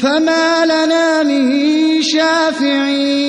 فما لنا من شافعين.